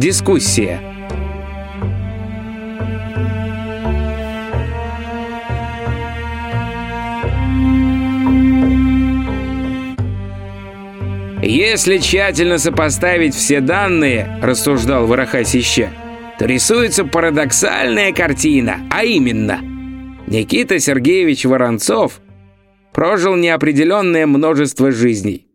Дискуссия. «Если тщательно сопоставить все данные, — рассуждал Ворохасище, — то рисуется парадоксальная картина, а именно, Никита Сергеевич Воронцов прожил неопределенное множество жизней.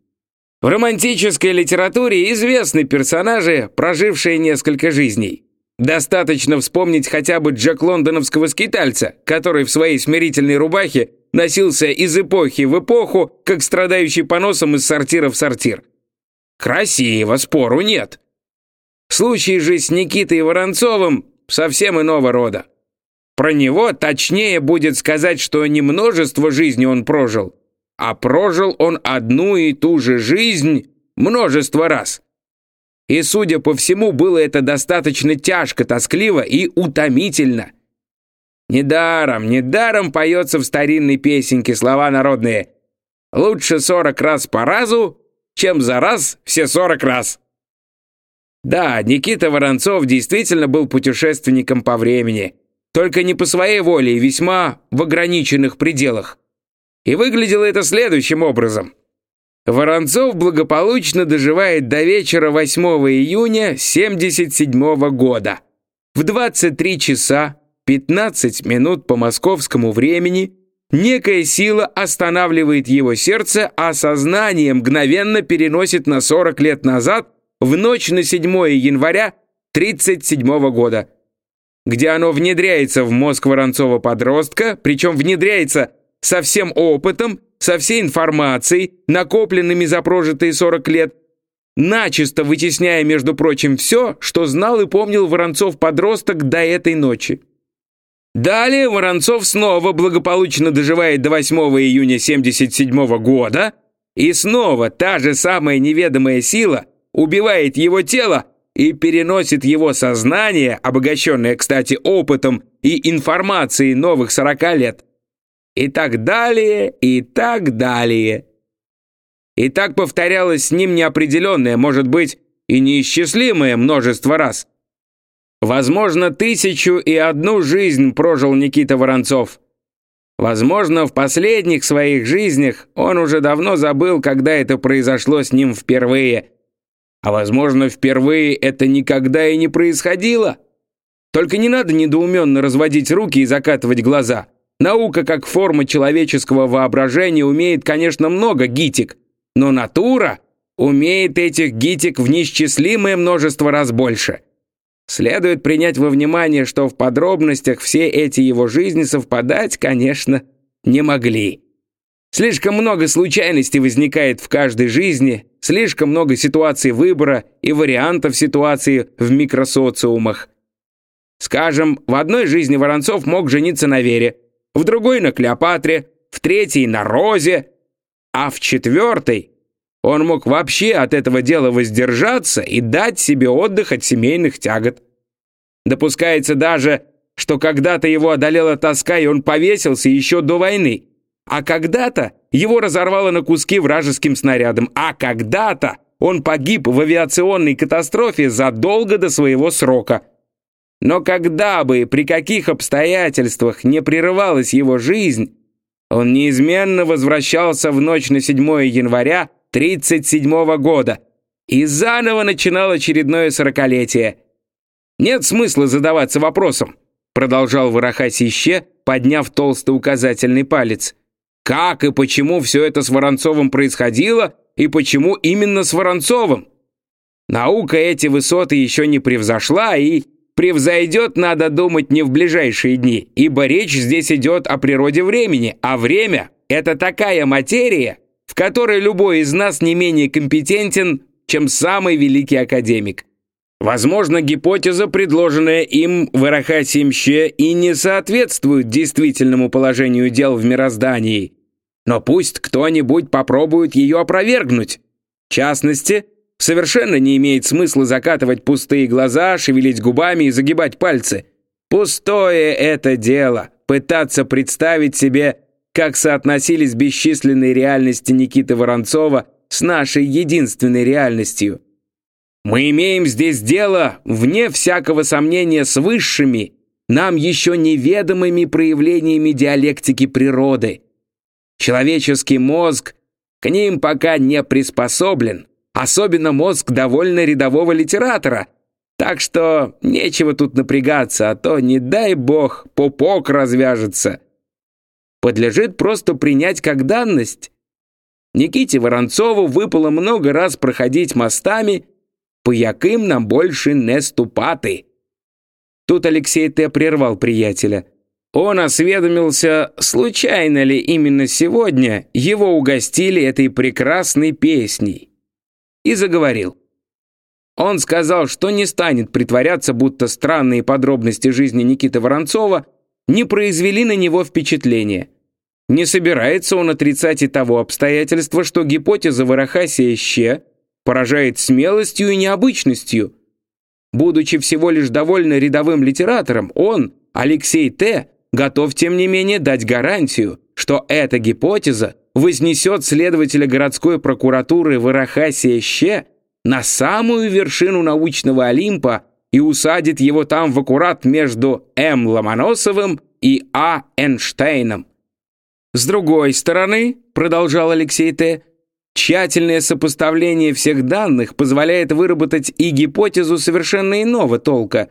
В романтической литературе известны персонажи, прожившие несколько жизней. Достаточно вспомнить хотя бы Джек Лондоновского скитальца, который в своей смирительной рубахе носился из эпохи в эпоху, как страдающий поносом из сортира в сортир. Красиво, спору нет. Случай же с Никитой Воронцовым совсем иного рода. Про него точнее будет сказать, что не множество жизней он прожил, а прожил он одну и ту же жизнь множество раз. И, судя по всему, было это достаточно тяжко, тоскливо и утомительно. Недаром, недаром поется в старинной песенке слова народные «Лучше сорок раз по разу, чем за раз все сорок раз». Да, Никита Воронцов действительно был путешественником по времени, только не по своей воле и весьма в ограниченных пределах. И выглядело это следующим образом. Воронцов благополучно доживает до вечера 8 июня 77 года. В 23 часа 15 минут по московскому времени некая сила останавливает его сердце, а сознание мгновенно переносит на 40 лет назад в ночь на 7 января 37 года, где оно внедряется в мозг Воронцова-подростка, причем внедряется со всем опытом, со всей информацией, накопленными за прожитые 40 лет, начисто вытесняя, между прочим, все, что знал и помнил Воронцов-подросток до этой ночи. Далее Воронцов снова благополучно доживает до 8 июня 77 года, и снова та же самая неведомая сила убивает его тело и переносит его сознание, обогащенное, кстати, опытом и информацией новых 40 лет, и так далее, и так далее. И так повторялось с ним неопределенное, может быть, и неисчислимое множество раз – Возможно, тысячу и одну жизнь прожил Никита Воронцов. Возможно, в последних своих жизнях он уже давно забыл, когда это произошло с ним впервые. А возможно, впервые это никогда и не происходило. Только не надо недоуменно разводить руки и закатывать глаза. Наука как форма человеческого воображения умеет, конечно, много гитик, но натура умеет этих гитик в неисчислимое множество раз больше. Следует принять во внимание, что в подробностях все эти его жизни совпадать, конечно, не могли. Слишком много случайностей возникает в каждой жизни, слишком много ситуаций выбора и вариантов ситуации в микросоциумах. Скажем, в одной жизни Воронцов мог жениться на Вере, в другой на Клеопатре, в третьей на Розе, а в четвертой он мог вообще от этого дела воздержаться и дать себе отдых от семейных тягот. Допускается даже, что когда-то его одолела тоска, и он повесился еще до войны. А когда-то его разорвало на куски вражеским снарядом. А когда-то он погиб в авиационной катастрофе задолго до своего срока. Но когда бы и при каких обстоятельствах не прерывалась его жизнь, он неизменно возвращался в ночь на 7 января 37-го года и заново начинал очередное сорокалетие. «Нет смысла задаваться вопросом», продолжал Ворохасище, подняв толстый указательный палец. «Как и почему все это с Воронцовым происходило, и почему именно с Воронцовым? Наука эти высоты еще не превзошла и превзойдет, надо думать, не в ближайшие дни, ибо речь здесь идет о природе времени, а время — это такая материя, в которой любой из нас не менее компетентен, чем самый великий академик. Возможно, гипотеза, предложенная им в Арахасимще, и не соответствует действительному положению дел в мироздании. Но пусть кто-нибудь попробует ее опровергнуть. В частности, совершенно не имеет смысла закатывать пустые глаза, шевелить губами и загибать пальцы. Пустое это дело — пытаться представить себе как соотносились бесчисленные реальности Никиты Воронцова с нашей единственной реальностью. Мы имеем здесь дело, вне всякого сомнения, с высшими, нам еще неведомыми проявлениями диалектики природы. Человеческий мозг к ним пока не приспособлен, особенно мозг довольно рядового литератора, так что нечего тут напрягаться, а то, не дай бог, пупок развяжется. Подлежит просто принять как данность. Никите Воронцову выпало много раз проходить мостами, по яким нам больше не ступаты. Тут Алексей Т. прервал приятеля. Он осведомился, случайно ли именно сегодня его угостили этой прекрасной песней. И заговорил. Он сказал, что не станет притворяться, будто странные подробности жизни Никиты Воронцова не произвели на него впечатления. Не собирается он отрицать и того обстоятельства, что гипотеза Варахасия Ще поражает смелостью и необычностью. Будучи всего лишь довольно рядовым литератором, он, Алексей Т., готов тем не менее дать гарантию, что эта гипотеза вознесет следователя городской прокуратуры Варахасия Ще на самую вершину научного Олимпа и усадит его там в аккурат между М. Ломоносовым и А. Эйнштейном. С другой стороны, продолжал Алексей Т., тщательное сопоставление всех данных позволяет выработать и гипотезу совершенно иного толка.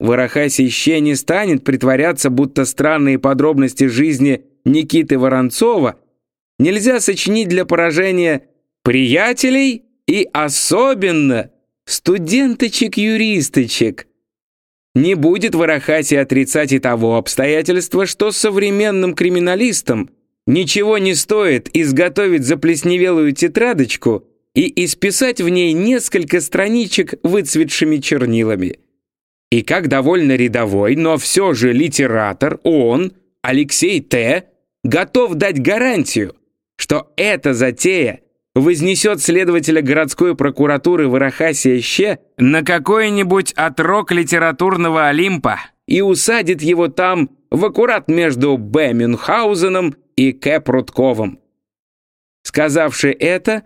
Варахаси ще не станет притворяться, будто странные подробности жизни Никиты Воронцова нельзя сочинить для поражения приятелей и особенно студенточек-юристочек. Не будет Варахаси отрицать и того обстоятельства, что современным криминалистам ничего не стоит изготовить заплесневелую тетрадочку и исписать в ней несколько страничек выцветшими чернилами. И как довольно рядовой, но все же литератор, он, Алексей Т., готов дать гарантию, что эта затея вознесет следователя городской прокуратуры Варахасия Ще на какой-нибудь отрок литературного Олимпа и усадит его там в аккурат между Б. Мюнхгаузеном и К. Прудковым. Сказавши это,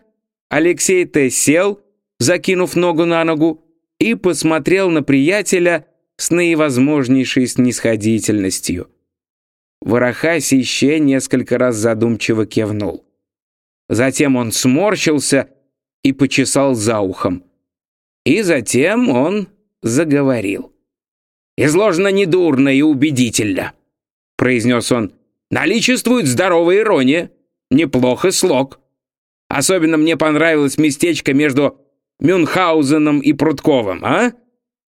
Алексей Т. сел, закинув ногу на ногу, и посмотрел на приятеля с наивозможнейшей снисходительностью. Варахасий еще несколько раз задумчиво кивнул. Затем он сморщился и почесал за ухом. И затем он заговорил. «Изложено недурно и убедительно», — произнес он. «Наличествует здоровая ирония, неплохо слог. Особенно мне понравилось местечко между Мюнхгаузеном и Прудковым, а?»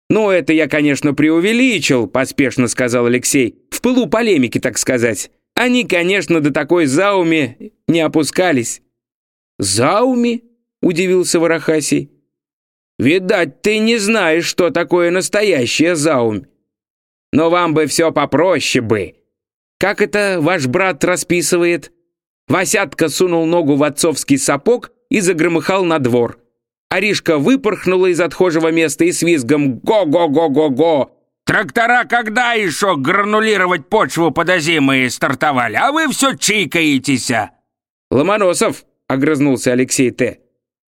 «Ну, это я, конечно, преувеличил», — поспешно сказал Алексей. «В пылу полемики, так сказать. Они, конечно, до такой зауми не опускались. «Зауми?» — удивился Варахасий. «Видать, ты не знаешь, что такое настоящая заумь. Но вам бы все попроще бы. Как это ваш брат расписывает?» Васятка сунул ногу в отцовский сапог и загромыхал на двор. Аришка выпорхнула из отхожего места и с визгом «Го-го-го-го-го!» «Трактора когда еще гранулировать почву подозимые стартовали, а вы все чикаетесь!» «Ломоносов, — огрызнулся Алексей Т.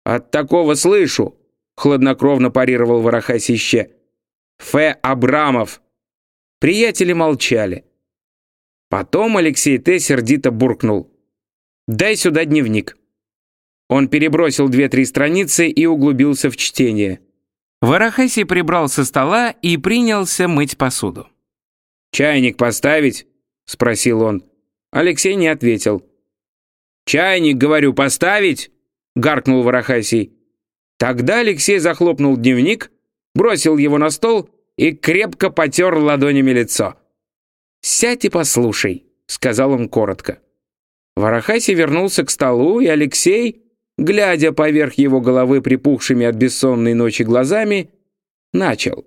«От такого слышу!» — хладнокровно парировал Ворохасище. «Ф. Абрамов!» Приятели молчали. Потом Алексей Т. сердито буркнул. «Дай сюда дневник». Он перебросил две-три страницы и углубился в чтение. Варахаси прибрал со стола и принялся мыть посуду. «Чайник поставить?» — спросил он. Алексей не ответил. «Чайник, говорю, поставить?» — гаркнул Ворохасий. Тогда Алексей захлопнул дневник, бросил его на стол и крепко потер ладонями лицо. «Сядь и послушай», — сказал он коротко. Ворохасий вернулся к столу, и Алексей, глядя поверх его головы припухшими от бессонной ночи глазами, начал.